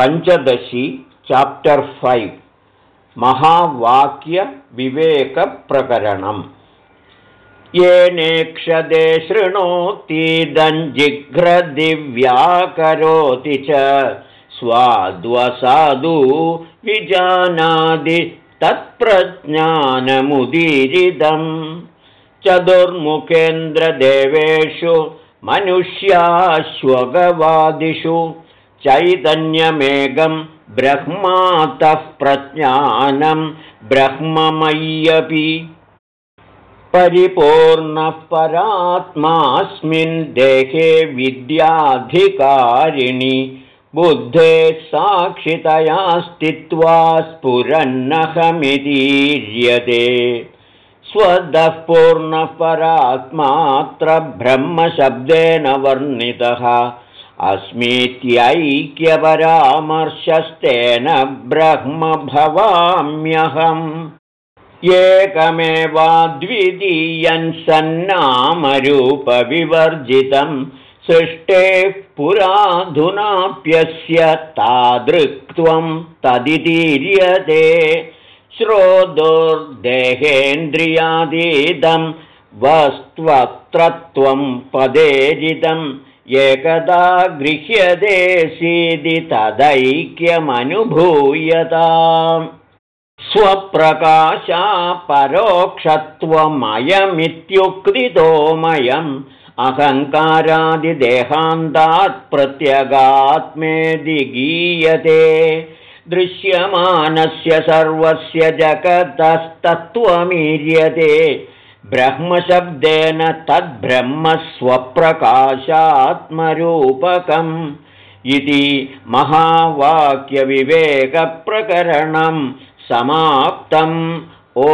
Panchadashi chapter five महावाक्यविवेकप्रकरणम्. येनेक्षदे शृणोतीदञ्जिघ्रदिव्याकरोति च. स्वाद्वसाधु विजानादि तत्प्रज्ञानमुदीरिदम् चतुर्मुखेन्द्रदेवेषु मनुष्याश्वगवादिषु चैतन्यमेकं ब्रह्मातः प्रज्ञानं ब्रह्ममय्यपि परिपूर्णः परात्मास्मिन् देहे विद्याधिकारिणि बुद्धे साक्षितया स्थित्वा स्फुरन्नहमितीर्यते। स्वदः पूर्णः परात्मात्र ब्रह्मशब्देन वर्णितः अस्मीत्यैक्यपरामर्शस्तेन ब्रह्म भवाम्यहम् एकमेवाद्वितीयन् सन्नामरूपविवर्जितं सृष्टेः पुराधुनाप्यस्य तादृक्त्वं तदितीर्यते। श्रोदुर्देहेन्द्रियादीदं वस्त्वत्रत्वं पदेजितम् एकदा गृह्यते सीदि तदैक्यमनुभूयताम्। स्वप्रकाशा परोक्षत्वमयमित्युक्तितोमयम् प्रत्यगात्मेदिगीयते दृश्यमानस्य सर्वस्य जगतस्तत्त्वमीर्यते ब्रह्मशब्देन तद्ब्रह्मस्वप्रकाशात्मरूपकम् इति महावाक्यविवेकप्रकरणं समाप्तम्। ओ